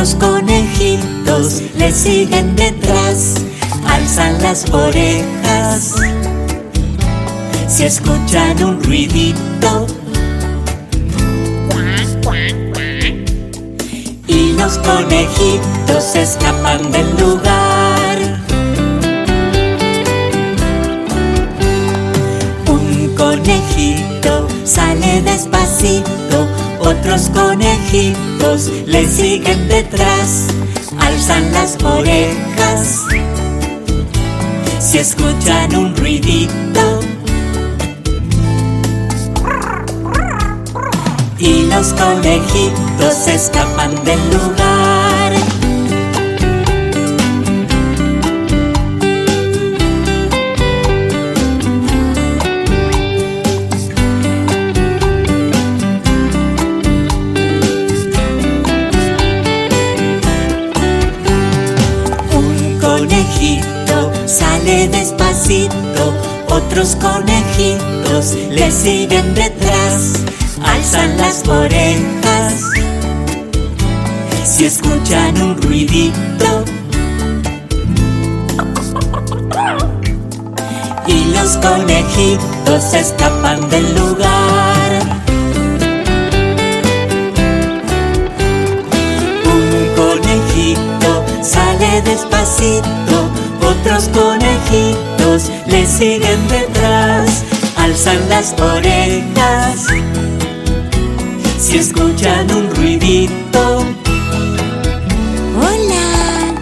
Otros conejitos le siguen detrás, alzan las orejas. Si escuchan un ruidito y los conejitos escapan del lugar. Un conejito sale despacito, otros conejitos le siguen detrás, alzan las orejas. Si escuchan un ruidito y los conejitos escapan del lugar. Conejito sale despacito, otros conejitos le siguen detrás, alzan las orejas. Si escuchan un ruidito y los conejitos escapan del lugar. Despacito, otros conejitos le siguen detrás, alzan las orejas. Si escuchan un ruidito, Hola,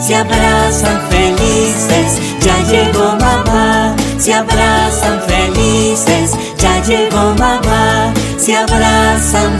se abrazan felices, ya llegó mamá. Se abrazan felices, ya llegó mamá. Se abrazan